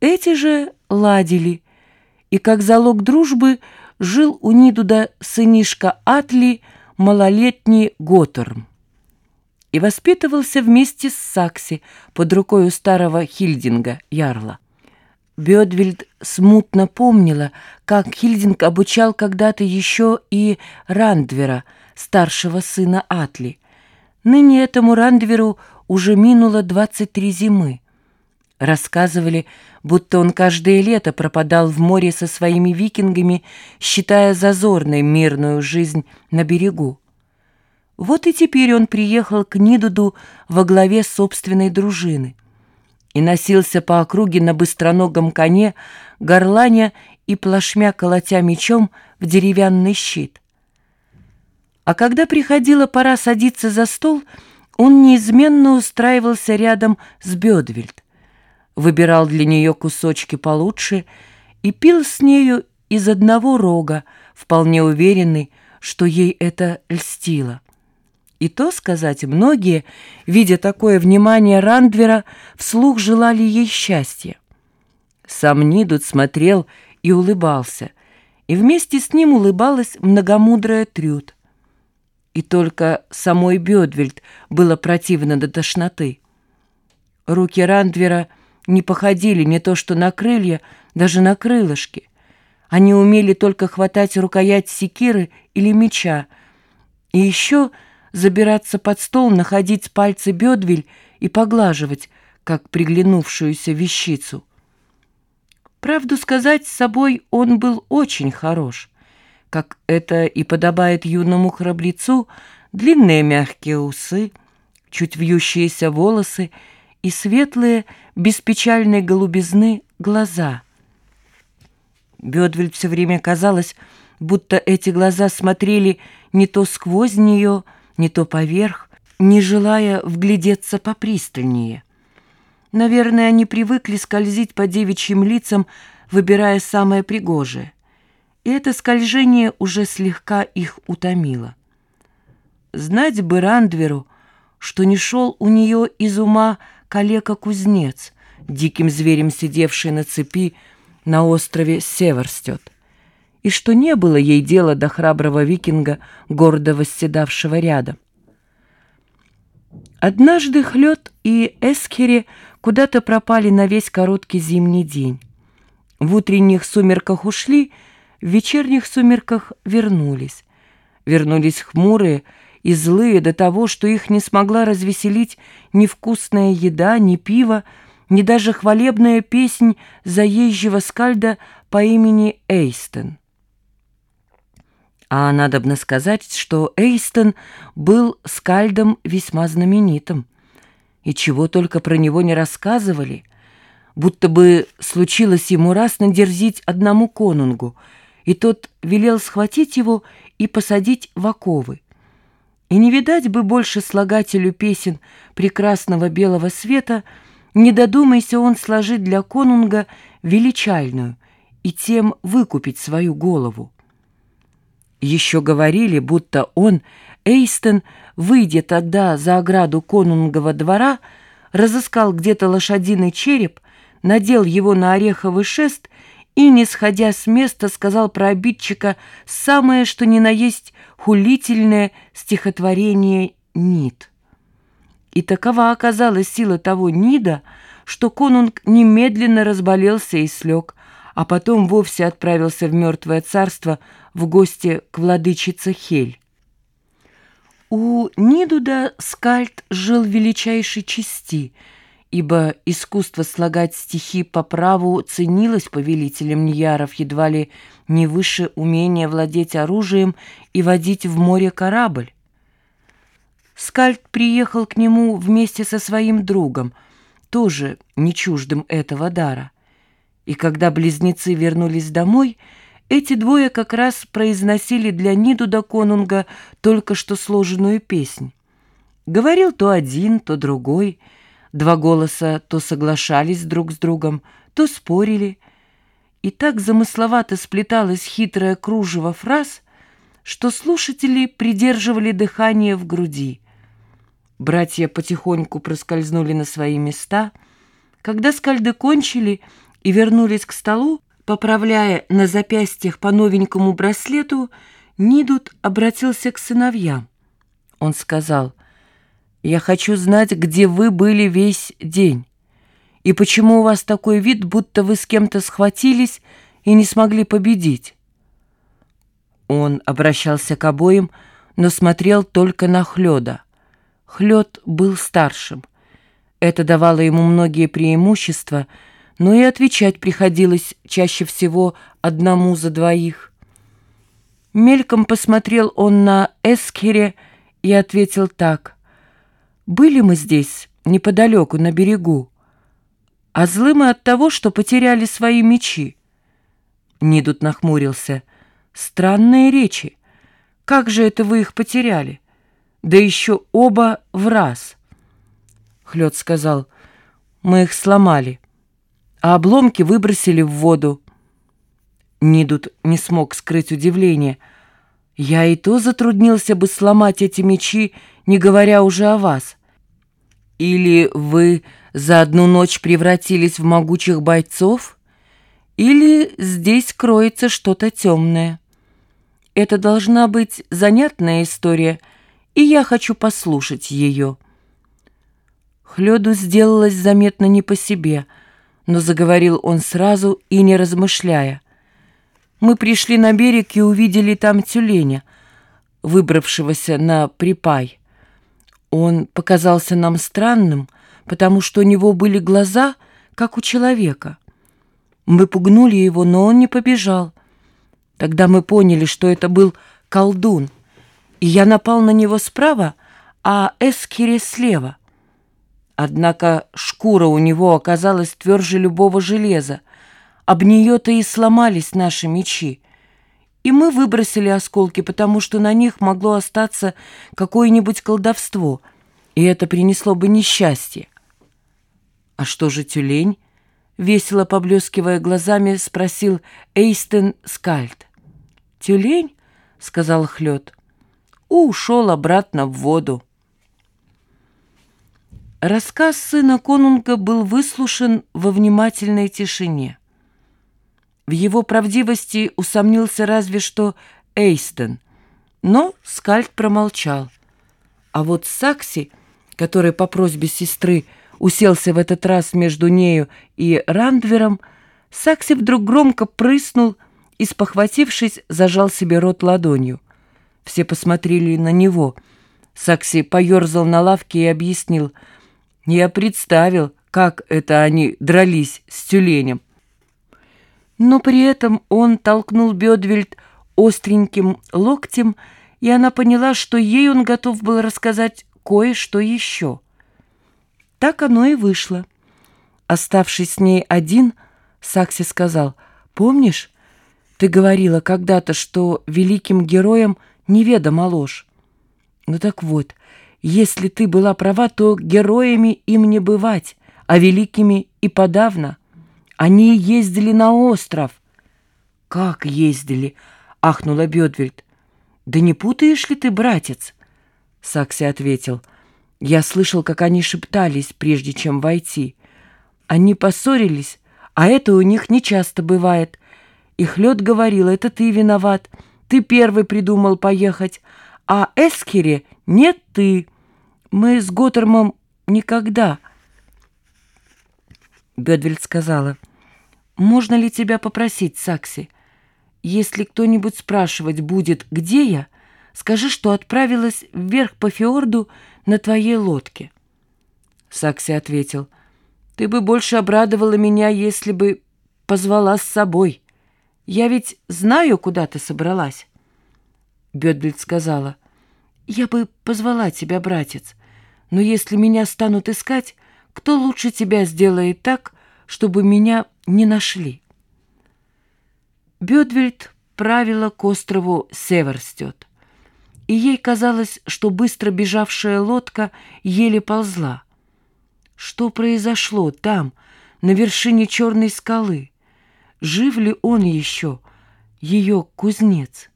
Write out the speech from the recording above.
Эти же ладили, и как залог дружбы жил у Нидуда сынишка Атли, малолетний Готорм. И воспитывался вместе с Сакси под рукой старого Хильдинга, ярла. Бедвельд смутно помнила, как Хильдинг обучал когда-то еще и Рандвера, старшего сына Атли. Ныне этому Рандверу уже минуло 23 зимы. Рассказывали, будто он каждое лето пропадал в море со своими викингами, считая зазорной мирную жизнь на берегу. Вот и теперь он приехал к Нидуду во главе собственной дружины и носился по округе на быстроногом коне, горланя и плашмя колотя мечом в деревянный щит. А когда приходила пора садиться за стол, он неизменно устраивался рядом с Бедвельд выбирал для нее кусочки получше и пил с нею из одного рога, вполне уверенный, что ей это льстило. И то сказать, многие, видя такое внимание Рандвера, вслух желали ей счастья. Сам Нидут смотрел и улыбался, и вместе с ним улыбалась многомудрая Трюд. И только самой Бедвельд было противно до тошноты. Руки Рандвера не походили не то что на крылья, даже на крылышки. Они умели только хватать рукоять секиры или меча, и еще забираться под стол, находить пальцы бедвель и поглаживать, как приглянувшуюся вещицу. Правду сказать, с собой он был очень хорош. Как это и подобает юному храбрецу, длинные мягкие усы, чуть вьющиеся волосы и светлые, беспечальной голубизны глаза. Бедвель все время казалось, будто эти глаза смотрели не то сквозь нее, не то поверх, не желая вглядеться попристальнее. Наверное, они привыкли скользить по девичьим лицам, выбирая самое пригожее. И это скольжение уже слегка их утомило. Знать бы Рандверу, что не шел у нее из ума калека-кузнец, диким зверем сидевший на цепи на острове Северстет, и что не было ей дела до храброго викинга, гордо восседавшего рядом. Однажды Хлёд и Эскери куда-то пропали на весь короткий зимний день. В утренних сумерках ушли, в вечерних сумерках вернулись. Вернулись хмурые, и злые до того, что их не смогла развеселить ни вкусная еда, ни пиво, ни даже хвалебная песнь заезжего скальда по имени Эйстон. А надобно сказать, что Эйстон был скальдом весьма знаменитым, и чего только про него не рассказывали, будто бы случилось ему раз надерзить одному конунгу, и тот велел схватить его и посадить в оковы. И не видать бы больше слагателю песен прекрасного белого света, не додумайся он сложить для конунга величальную и тем выкупить свою голову. Еще говорили, будто он, Эйстон, выйдя тогда за ограду конунгового двора, разыскал где-то лошадиный череп, надел его на ореховый шест и, не сходя с места, сказал про обидчика самое, что ни на есть хулительное стихотворение «Нид». И такова оказалась сила того Нида, что конунг немедленно разболелся и слег, а потом вовсе отправился в мертвое царство в гости к владычице Хель. У Нидуда Скальд жил в величайшей чести — ибо искусство слагать стихи по праву ценилось повелителем Ньяров едва ли не выше умения владеть оружием и водить в море корабль. Скальд приехал к нему вместе со своим другом, тоже не чуждым этого дара. И когда близнецы вернулись домой, эти двое как раз произносили для Нидуда Конунга только что сложенную песнь. Говорил то один, то другой — Два голоса то соглашались друг с другом, то спорили. И так замысловато сплеталось хитрое кружево фраз, что слушатели придерживали дыхание в груди. Братья потихоньку проскользнули на свои места. Когда скальды кончили, и вернулись к столу, поправляя на запястьях по новенькому браслету, Нидут обратился к сыновьям. Он сказал, «Я хочу знать, где вы были весь день, и почему у вас такой вид, будто вы с кем-то схватились и не смогли победить». Он обращался к обоим, но смотрел только на Хлёда. Хлёд был старшим. Это давало ему многие преимущества, но и отвечать приходилось чаще всего одному за двоих. Мельком посмотрел он на Эскере и ответил так. «Были мы здесь, неподалеку, на берегу, а злы мы от того, что потеряли свои мечи». Нидут нахмурился. «Странные речи. Как же это вы их потеряли? Да еще оба в раз». Хлёд сказал, «Мы их сломали, а обломки выбросили в воду». Нидут не смог скрыть удивление. «Я и то затруднился бы сломать эти мечи, не говоря уже о вас. Или вы за одну ночь превратились в могучих бойцов, или здесь кроется что-то темное. Это должна быть занятная история, и я хочу послушать ее». Хлёду сделалось заметно не по себе, но заговорил он сразу и не размышляя. Мы пришли на берег и увидели там тюленя, выбравшегося на припай. Он показался нам странным, потому что у него были глаза, как у человека. Мы пугнули его, но он не побежал. Тогда мы поняли, что это был колдун, и я напал на него справа, а Эскире слева — Однако шкура у него оказалась тверже любого железа. Об нее-то и сломались наши мечи. И мы выбросили осколки, потому что на них могло остаться какое-нибудь колдовство, и это принесло бы несчастье. «А что же тюлень?» — весело поблескивая глазами, спросил Эйстен Скальд. «Тюлень?» — сказал Хлёд. «Ушел обратно в воду». Рассказ сына конунга был выслушан во внимательной тишине. В его правдивости усомнился разве что Эйстон, но Скальд промолчал. А вот Сакси, который по просьбе сестры уселся в этот раз между нею и Рандвером, Сакси вдруг громко прыснул и, спохватившись, зажал себе рот ладонью. Все посмотрели на него. Сакси поерзал на лавке и объяснил — я представил, как это они дрались с тюленем. Но при этом он толкнул Бедвельд остреньким локтем, и она поняла, что ей он готов был рассказать кое-что еще. Так оно и вышло. Оставшись с ней один, Сакси сказал, «Помнишь, ты говорила когда-то, что великим героям неведома ложь? Ну так вот, если ты была права, то героями им не бывать, а великими и подавно. Они ездили на остров. «Как ездили?» — ахнула Бедвельд. «Да не путаешь ли ты, братец?» Сакси ответил. «Я слышал, как они шептались, прежде чем войти. Они поссорились, а это у них нечасто бывает. И Хлёд говорил, это ты виноват, ты первый придумал поехать, а Эскере нет ты. Мы с Готтермом никогда. Бедвельд сказала, можно ли тебя попросить, Сакси? Если кто-нибудь спрашивать будет, где я, скажи, что отправилась вверх по фьорду на твоей лодке. Сакси ответил, ты бы больше обрадовала меня, если бы позвала с собой. Я ведь знаю, куда ты собралась. Бедвельд сказала, — «Я бы позвала тебя, братец, но если меня станут искать, кто лучше тебя сделает так, чтобы меня не нашли?» Бедвельд правила к острову Северстет, и ей казалось, что быстро бежавшая лодка еле ползла. Что произошло там, на вершине черной скалы? Жив ли он еще, ее кузнец?